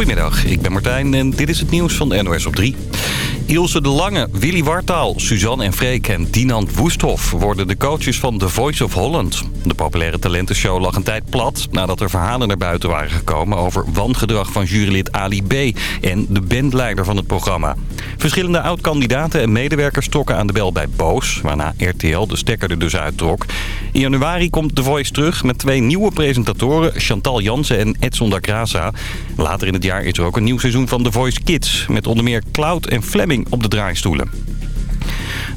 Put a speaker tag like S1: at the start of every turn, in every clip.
S1: Goedemiddag, ik ben Martijn en dit is het nieuws van de NOS op 3. Ilse de Lange, Willy Wartaal, Suzanne en Freek en Dinant Woesthof... worden de coaches van The Voice of Holland. De populaire talentenshow lag een tijd plat... nadat er verhalen naar buiten waren gekomen... over wangedrag van jurylid Ali B. en de bandleider van het programma. Verschillende oud-kandidaten en medewerkers trokken aan de bel bij Boos... waarna RTL de stekker er dus uittrok. In januari komt The Voice terug met twee nieuwe presentatoren... Chantal Jansen en Edson da Graça. Later in het jaar is er ook een nieuw seizoen van The Voice Kids... met onder meer Cloud en Fleming op de draaistoelen.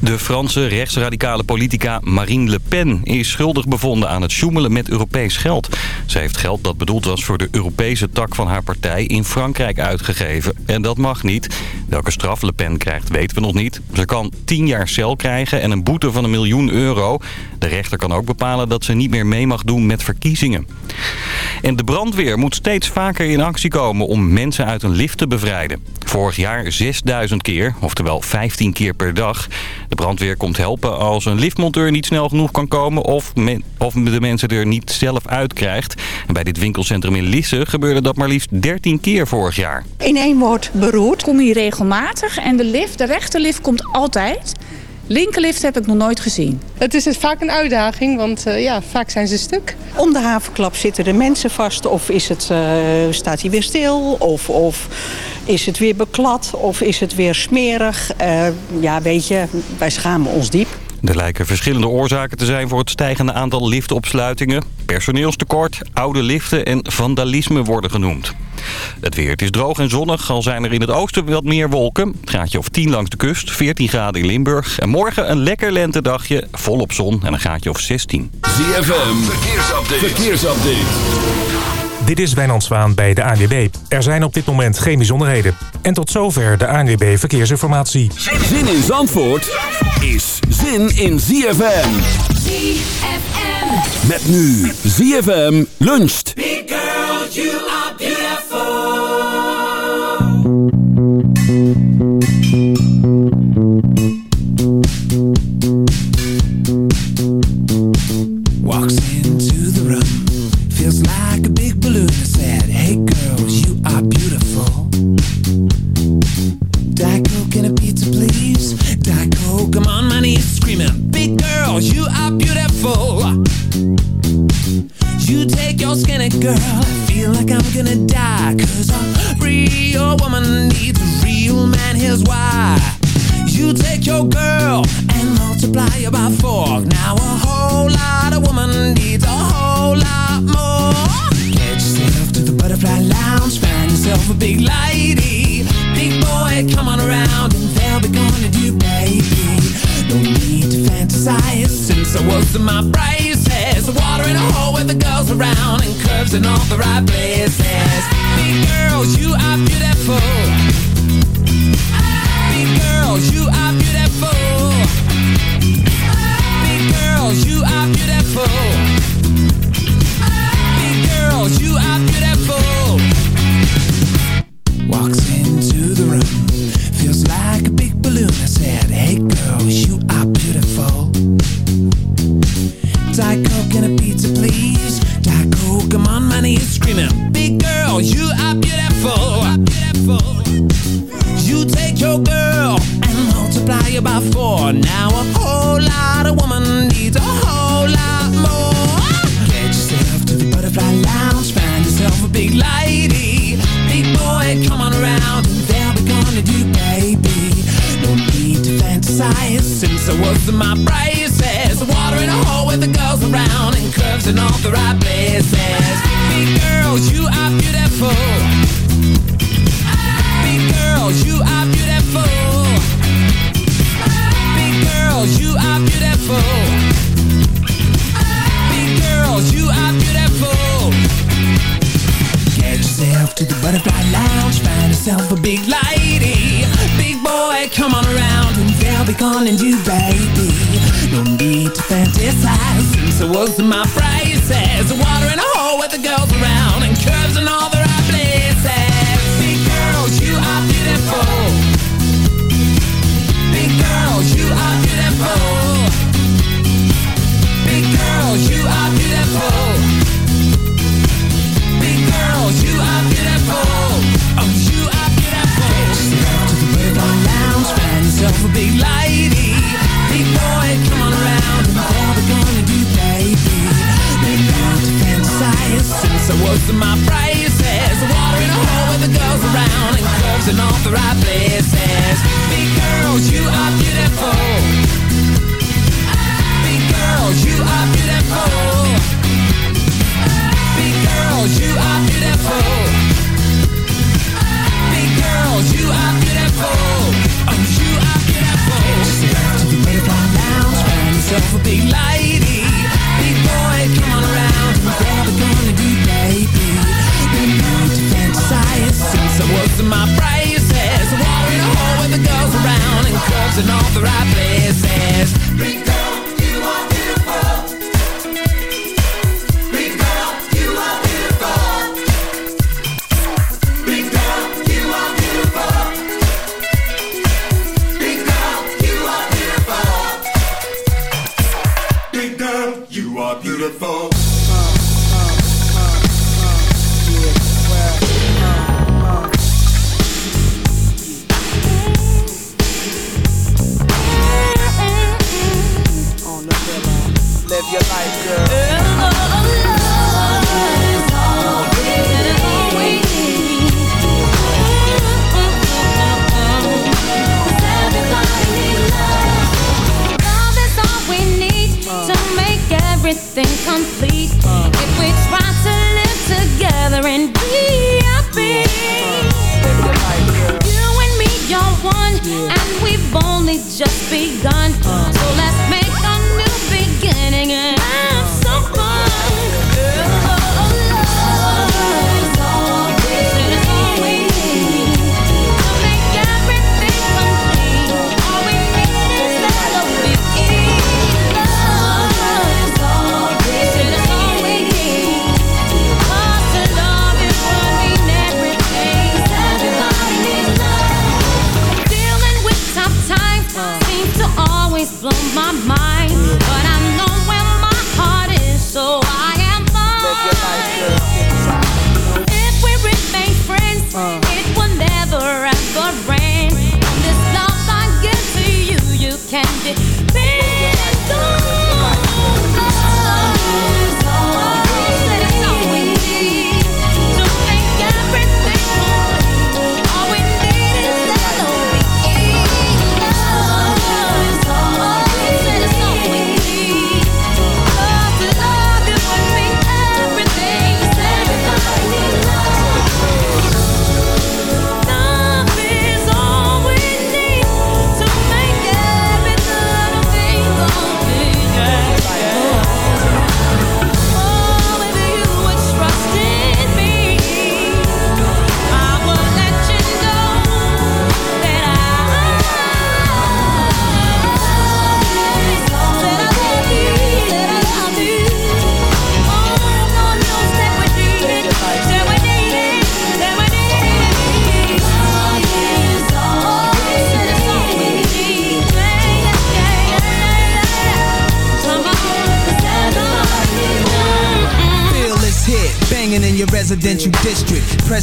S1: De Franse rechtsradicale politica Marine Le Pen is schuldig bevonden aan het sjoemelen met Europees geld. Zij heeft geld dat bedoeld was voor de Europese tak van haar partij in Frankrijk uitgegeven. En dat mag niet. Welke straf Le Pen krijgt weten we nog niet. Ze kan 10 jaar cel krijgen en een boete van een miljoen euro. De rechter kan ook bepalen dat ze niet meer mee mag doen met verkiezingen. En de brandweer moet steeds vaker in actie komen om mensen uit een lift te bevrijden. Vorig jaar 6000 keer, oftewel 15 keer per dag. De brandweer komt helpen als een liftmonteur niet snel genoeg kan komen... of, of de mensen er niet zelf uitkrijgt. En bij dit winkelcentrum in Lisse gebeurde dat maar liefst 13 keer vorig jaar.
S2: In één woord beroerd. Kom hier regelmatig en de lift, de rechterlift komt altijd... Linkerlift heb ik nog nooit gezien.
S3: Het is vaak een uitdaging, want uh, ja, vaak zijn ze stuk.
S4: Om de havenklap zitten de mensen vast of is het, uh, staat hij weer stil of, of is het weer beklad of is het weer smerig. Uh, ja, weet je, wij schamen ons diep.
S1: Er lijken verschillende oorzaken te zijn voor het stijgende aantal liftopsluitingen. Personeelstekort, oude liften en vandalisme worden genoemd. Het weer, het is droog en zonnig, al zijn er in het oosten wat meer wolken. Het graadje of 10 langs de kust, 14 graden in Limburg. En morgen een lekker lentedagje, volop zon en een graadje of 16.
S5: ZFM, verkeersupdate. verkeersupdate.
S6: Dit is Wijnand Zwaan bij de ANWB. Er zijn op dit moment geen bijzonderheden. En tot zover de ANWB Verkeersinformatie.
S5: Zin in Zandvoort is zin in ZFM.
S7: ZFM.
S5: Met nu ZFM luncht.
S8: A big lady. Big boy, come on around and they'll be gonna do, baby. No need to fantasize since I was in my braces. Water in a hole with the girls around and curves in all the right places. Big girls, you are beautiful. Big girls, you are beautiful. Big girls, you are beautiful. They.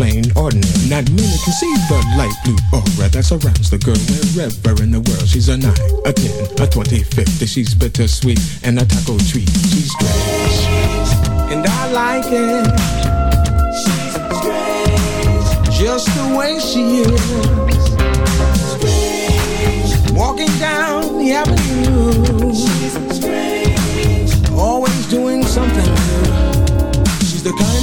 S9: Plain ordinary. Not many can see the light blue aura that surrounds the girl wherever in the world. She's a 9, a 10, a 20, 50. She's bittersweet and a taco treat. She's strange, and I like it. She's strange, just the way she is. Walking down the avenue.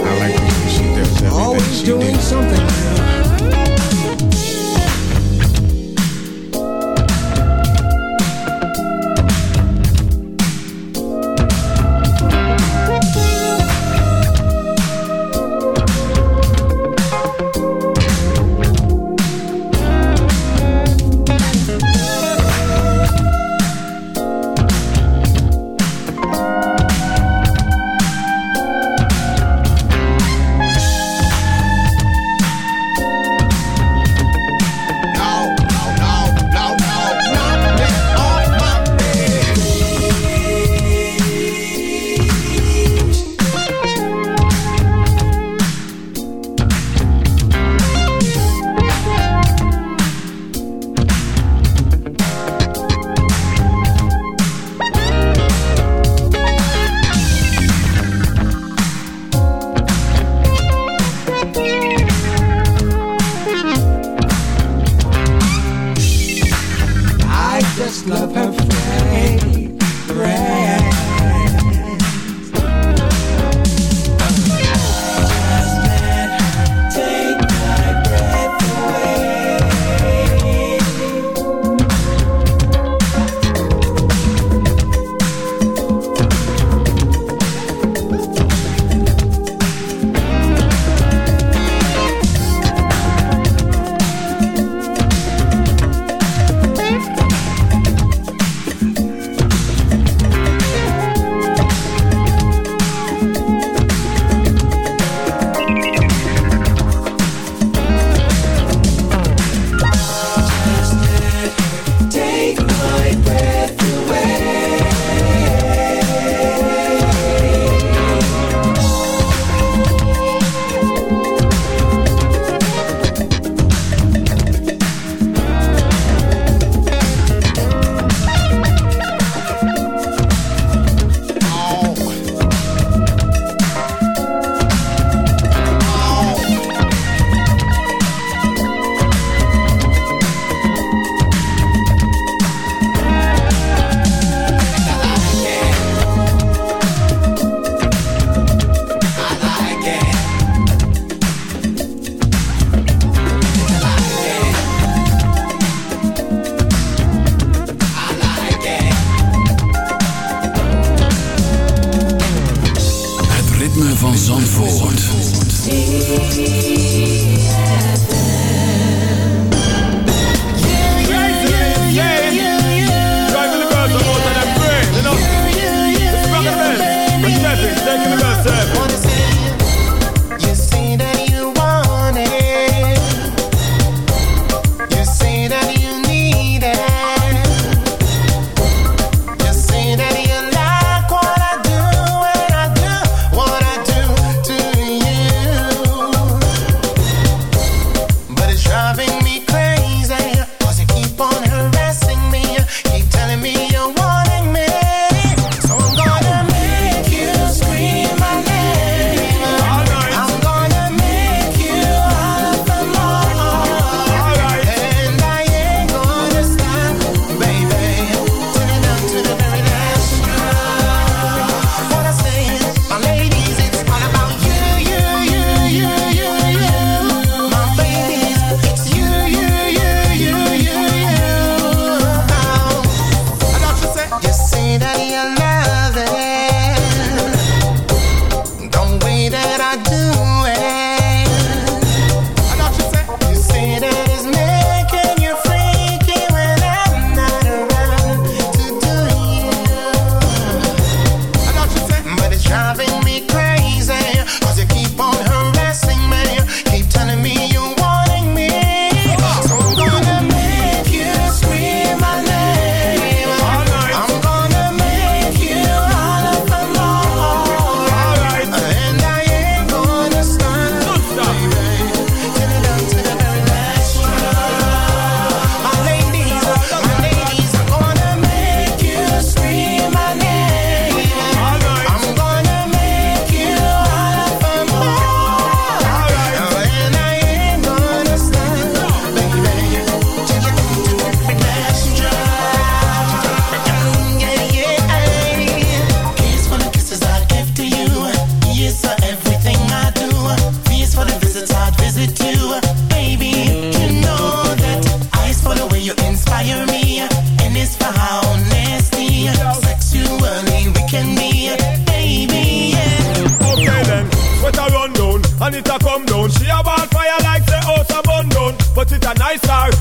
S9: I like the way she does everything Always she doing did. something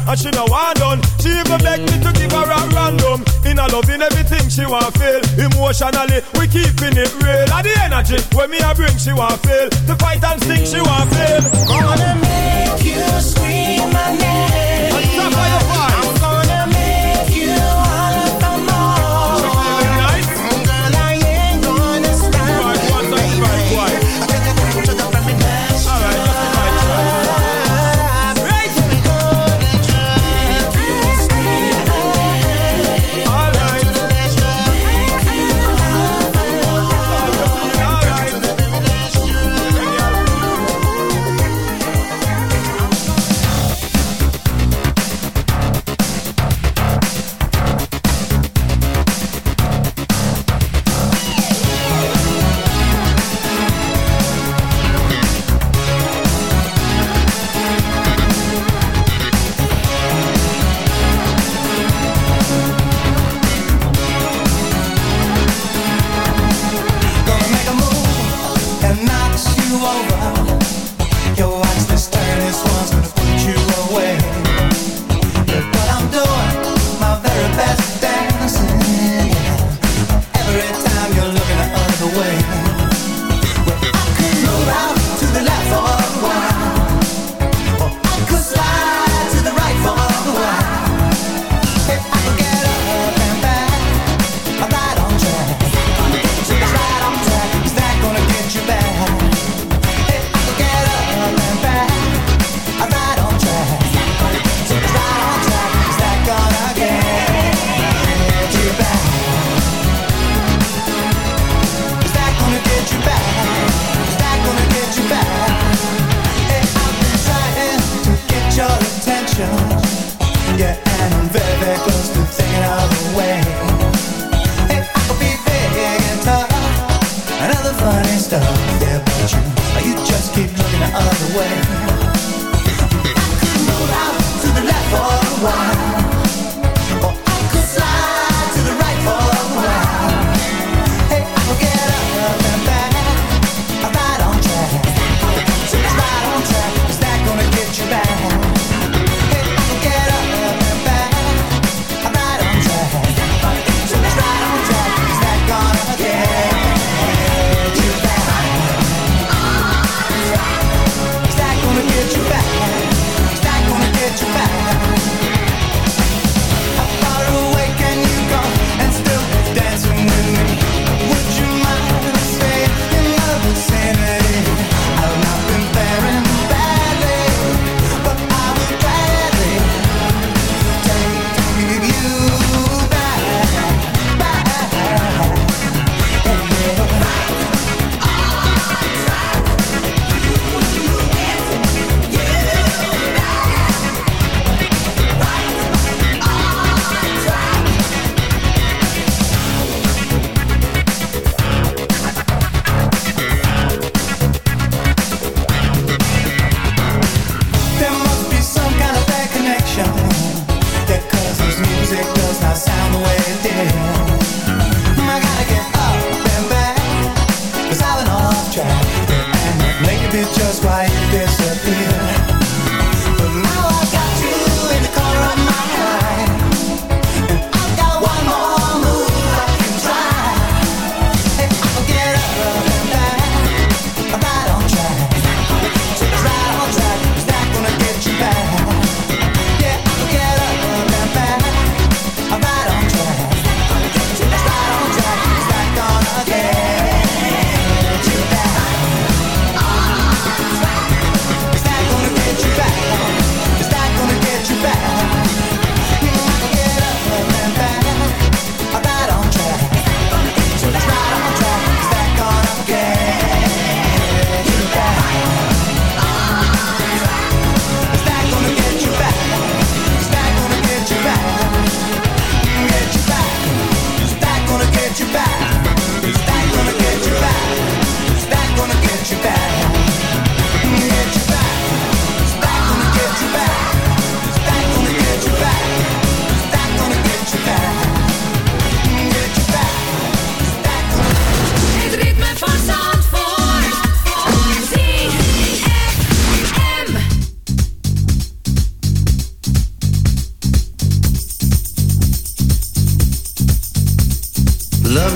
S10: and she no want done. She even beg me to give her a random. In a loving everything she want feel. Emotionally, we keeping it real. And the energy when me a bring, she want feel. The fight and sing, she want feel.
S11: Gonna make you scream my name.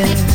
S12: Is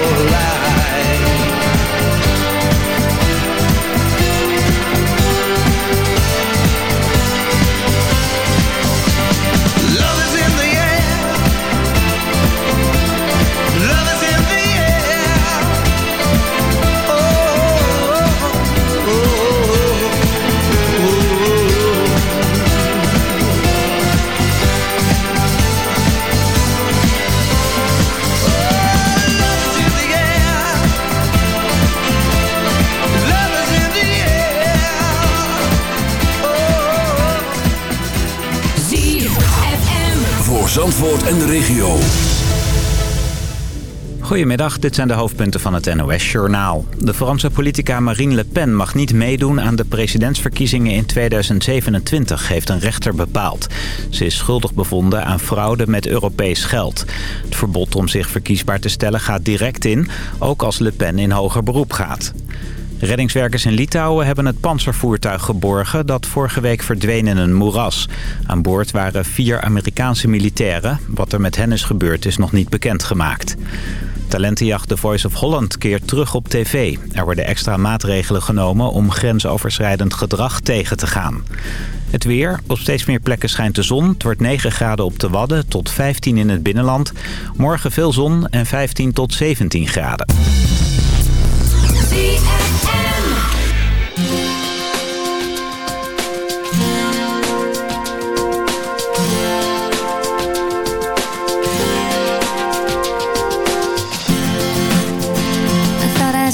S12: your eyes.
S7: En de regio.
S13: Goedemiddag, dit zijn de hoofdpunten van het NOS-journaal. De Franse politica Marine Le Pen mag niet meedoen aan de presidentsverkiezingen in 2027, heeft een rechter bepaald. Ze is schuldig bevonden aan fraude met Europees geld. Het verbod om zich verkiesbaar te stellen gaat direct in, ook als Le Pen in hoger beroep gaat. Reddingswerkers in Litouwen hebben het panzervoertuig geborgen... dat vorige week verdween in een moeras. Aan boord waren vier Amerikaanse militairen. Wat er met hen is gebeurd is nog niet bekendgemaakt. Talentenjacht The Voice of Holland keert terug op tv. Er worden extra maatregelen genomen om grensoverschrijdend gedrag tegen te gaan. Het weer. Op steeds meer plekken schijnt de zon. Het wordt 9 graden op de Wadden tot 15 in het binnenland. Morgen veel zon en 15 tot 17 graden.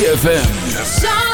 S5: ZFM.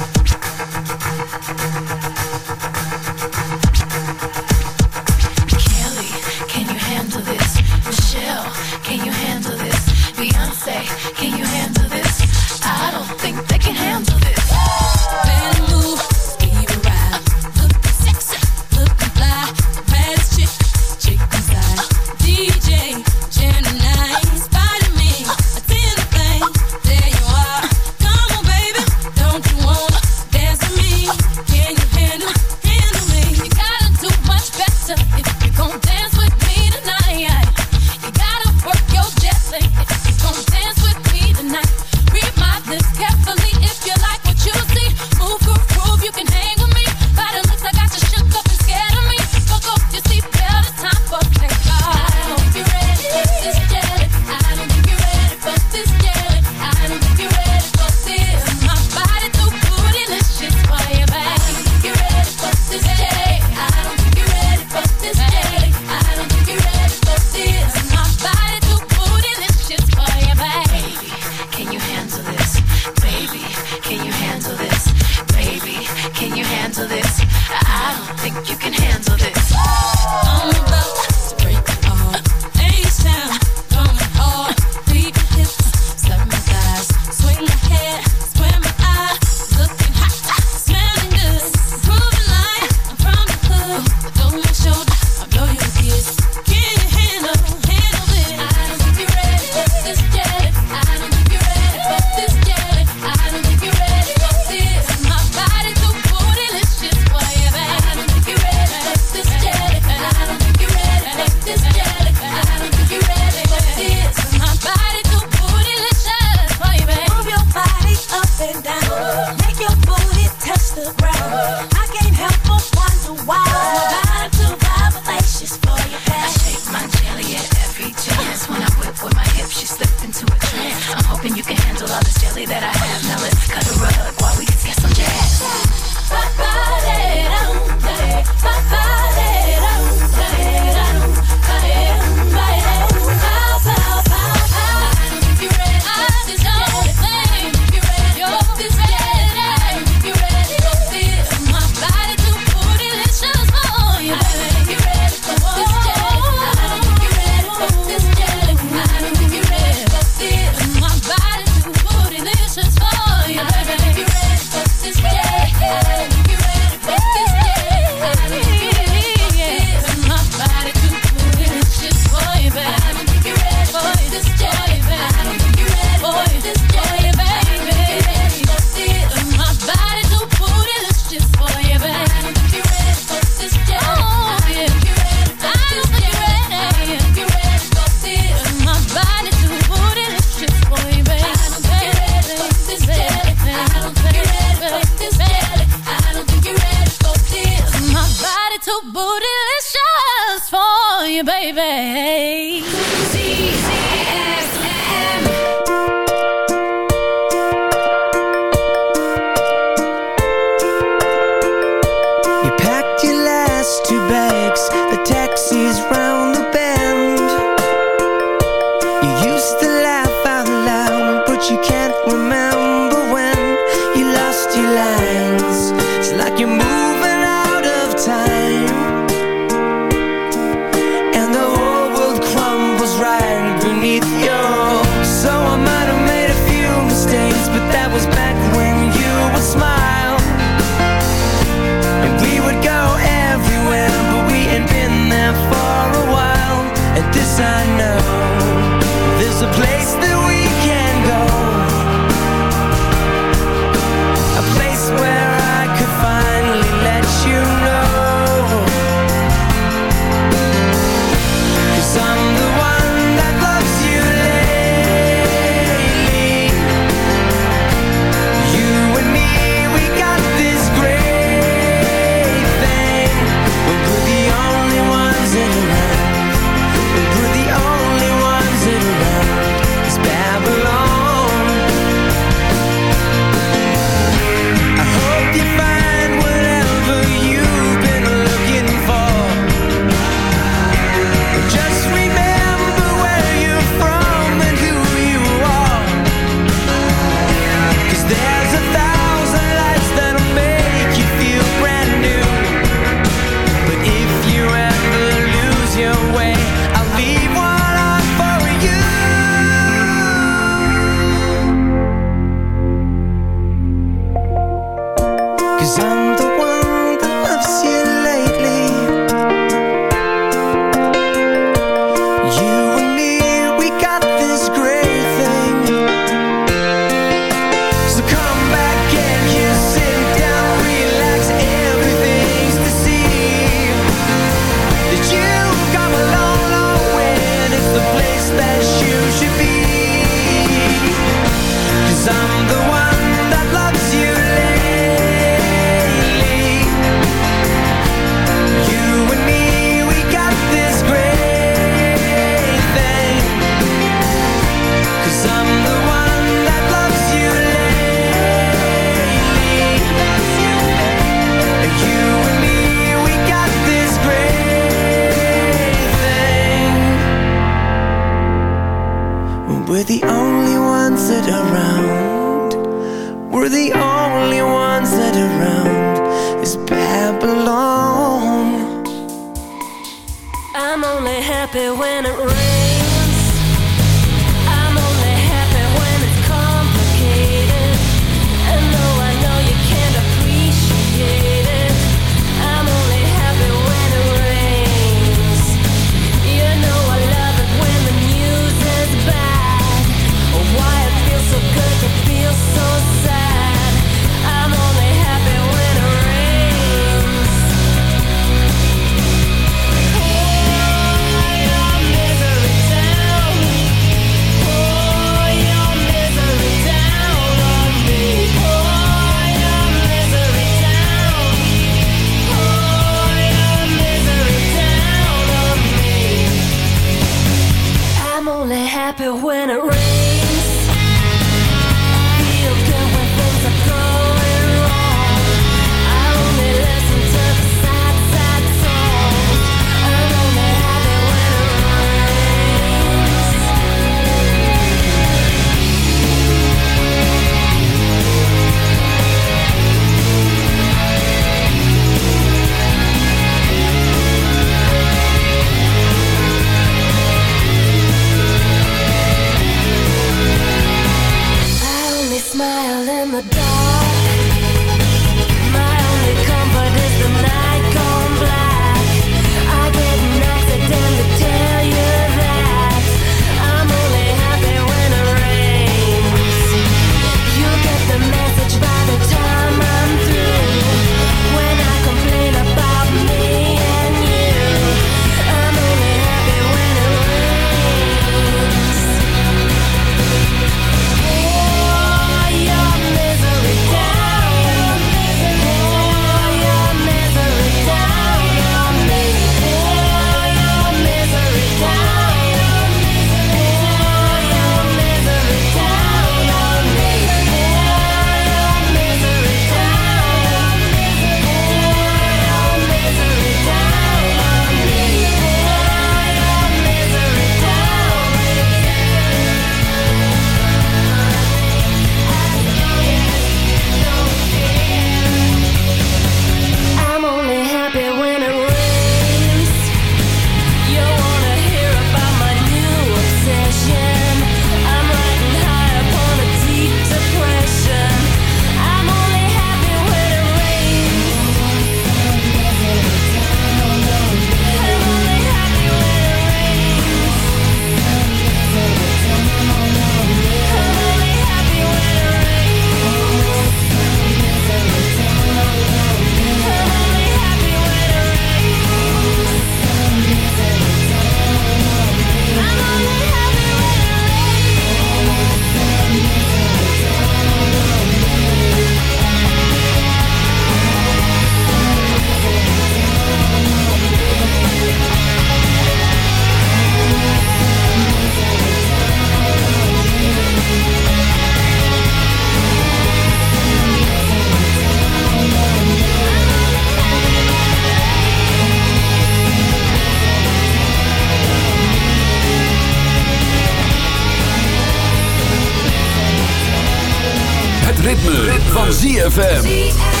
S5: van ZFM.